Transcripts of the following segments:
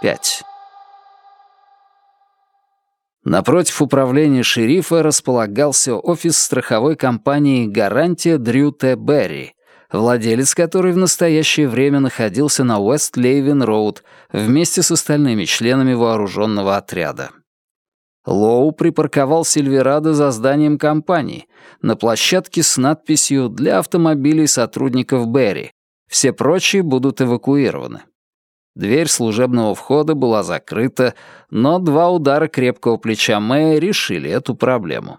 5. Напротив управления шерифа располагался офис страховой компании «Гарантия Дрю Т. Берри», владелец которой в настоящее время находился на Уэст-Лейвен-Роуд вместе с остальными членами вооруженного отряда. Лоу припарковал Сильверадо за зданием компании, на площадке с надписью «Для автомобилей сотрудников Берри». Все прочие будут эвакуированы. Дверь служебного входа была закрыта, но два удара крепкого плеча Мэя решили эту проблему.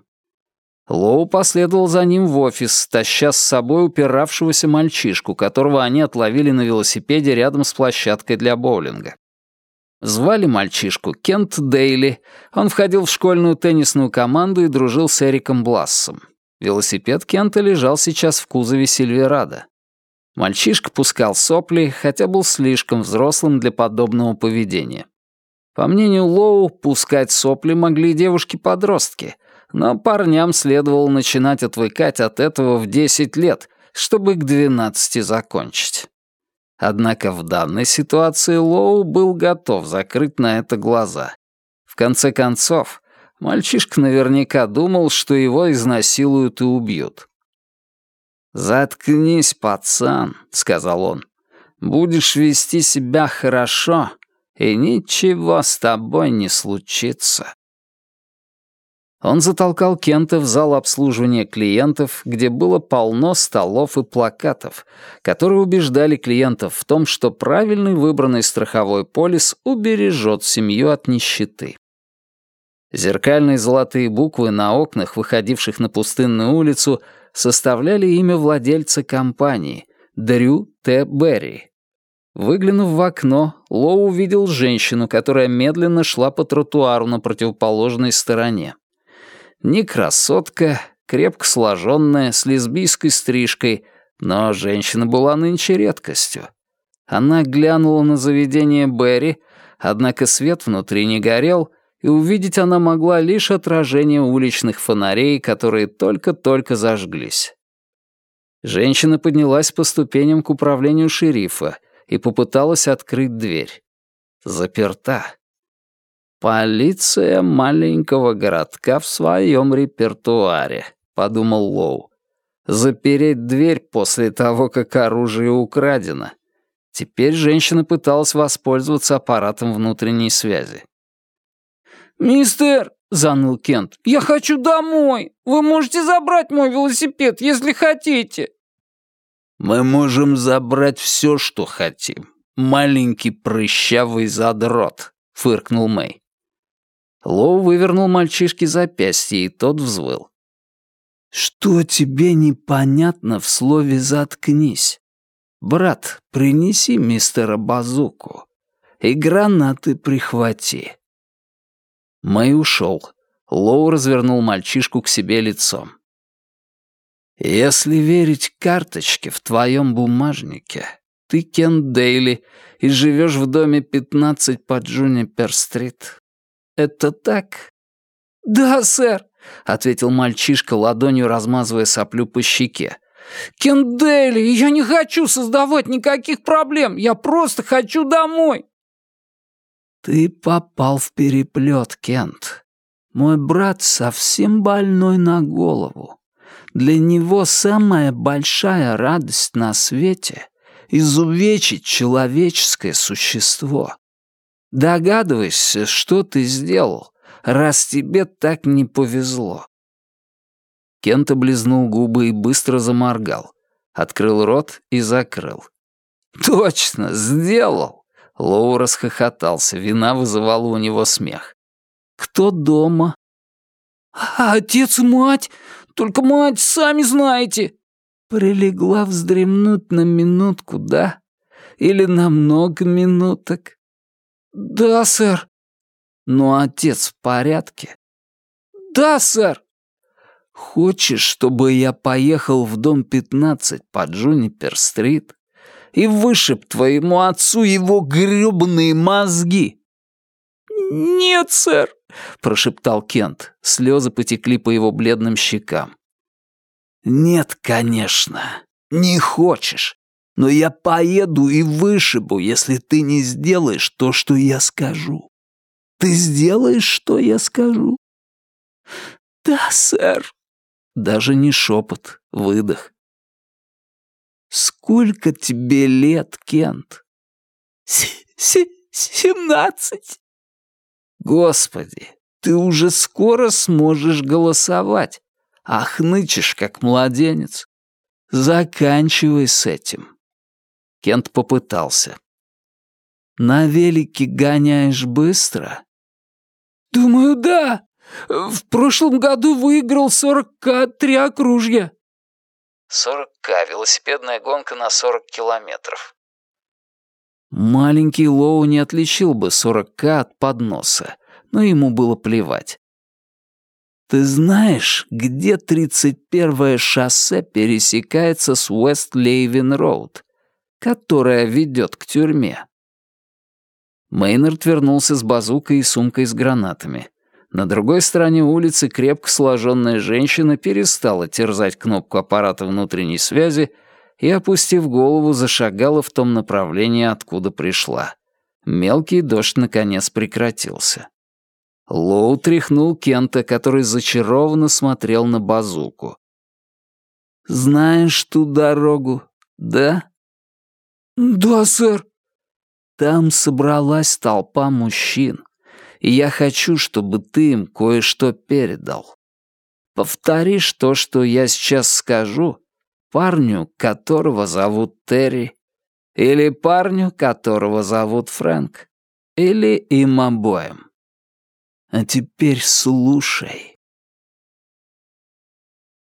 Лоу последовал за ним в офис, таща с собой упиравшегося мальчишку, которого они отловили на велосипеде рядом с площадкой для боулинга. Звали мальчишку Кент Дейли. Он входил в школьную теннисную команду и дружил с Эриком Блассом. Велосипед Кента лежал сейчас в кузове Сильверада. Мальчишка пускал сопли, хотя был слишком взрослым для подобного поведения. По мнению Лоу, пускать сопли могли девушки-подростки, но парням следовало начинать отвыкать от этого в 10 лет, чтобы к 12 закончить. Однако в данной ситуации Лоу был готов закрыть на это глаза. В конце концов, мальчишка наверняка думал, что его изнасилуют и убьют. «Заткнись, пацан», — сказал он. «Будешь вести себя хорошо, и ничего с тобой не случится». Он затолкал Кента в зал обслуживания клиентов, где было полно столов и плакатов, которые убеждали клиентов в том, что правильный выбранный страховой полис убережет семью от нищеты. Зеркальные золотые буквы на окнах, выходивших на пустынную улицу, составляли имя владельца компании — Дрю Т. Берри. Выглянув в окно, Лоу увидел женщину, которая медленно шла по тротуару на противоположной стороне. Не красотка, крепко сложенная, с лесбийской стрижкой, но женщина была нынче редкостью. Она глянула на заведение Берри, однако свет внутри не горел, и увидеть она могла лишь отражение уличных фонарей, которые только-только зажглись. Женщина поднялась по ступеням к управлению шерифа и попыталась открыть дверь. Заперта. «Полиция маленького городка в своем репертуаре», — подумал Лоу. «Запереть дверь после того, как оружие украдено». Теперь женщина пыталась воспользоваться аппаратом внутренней связи. «Мистер!» — заныл Кент. «Я хочу домой! Вы можете забрать мой велосипед, если хотите!» «Мы можем забрать все, что хотим. Маленький прыщавый задрот», — фыркнул Мэй. Лоу вывернул мальчишке запястье, и тот взвыл. «Что тебе непонятно в слове «заткнись»? Брат, принеси мистера Базуку и гранаты прихвати». Мэй ушел. Лоу развернул мальчишку к себе лицом. «Если верить карточке в твоем бумажнике, ты Кен Дейли и живешь в доме 15 по Джунипер-стрит. Это так?» «Да, сэр», — ответил мальчишка, ладонью размазывая соплю по щеке. «Кен Дейли, я не хочу создавать никаких проблем, я просто хочу домой». «Ты попал в переплет, Кент. Мой брат совсем больной на голову. Для него самая большая радость на свете — изувечить человеческое существо. Догадывайся, что ты сделал, раз тебе так не повезло». Кент облизнул губы и быстро заморгал. Открыл рот и закрыл. «Точно, сделал!» Лоу расхохотался, вина вызывала у него смех. «Кто дома?» «А «Отец и мать! Только мать, сами знаете!» «Прилегла вздремнуть на минутку, да? Или на много минуток?» «Да, сэр». «Ну, отец в порядке?» «Да, сэр». «Хочешь, чтобы я поехал в дом 15 по Джунипер-стрит и вышиб твоему отцу его грёбаные мозги». «Нет, сэр», — прошептал Кент. Слезы потекли по его бледным щекам. «Нет, конечно, не хочешь. но я поеду и вышибу, если ты не сделаешь то, что я скажу. Ты сделаешь, что я скажу?» «Да, сэр». Даже не шепот, выдох. «Сколько тебе лет, Кент?» «Семнадцать». «Господи, ты уже скоро сможешь голосовать, а хнычешь, как младенец. Заканчивай с этим». Кент попытался. «На велике гоняешь быстро?» «Думаю, да. В прошлом году выиграл 40К в округе». 40К — велосипедная гонка на 40 километров. Маленький Лоу не отличил бы 40К от подноса, но ему было плевать. «Ты знаешь, где 31-е шоссе пересекается с Уэст-Лейвин-Роуд, которая ведет к тюрьме?» Мейнард вернулся с базукой и сумкой с гранатами. На другой стороне улицы крепко сложенная женщина перестала терзать кнопку аппарата внутренней связи и, опустив голову, зашагала в том направлении, откуда пришла. Мелкий дождь наконец прекратился. Лоу тряхнул Кента, который зачарованно смотрел на базуку. «Знаешь ту дорогу, да?» «Да, сэр». «Там собралась толпа мужчин, и я хочу, чтобы ты им кое-что передал. Повторишь то, что я сейчас скажу, парню, которого зовут Терри, или парню, которого зовут Фрэнк, или им обоим. А теперь слушай.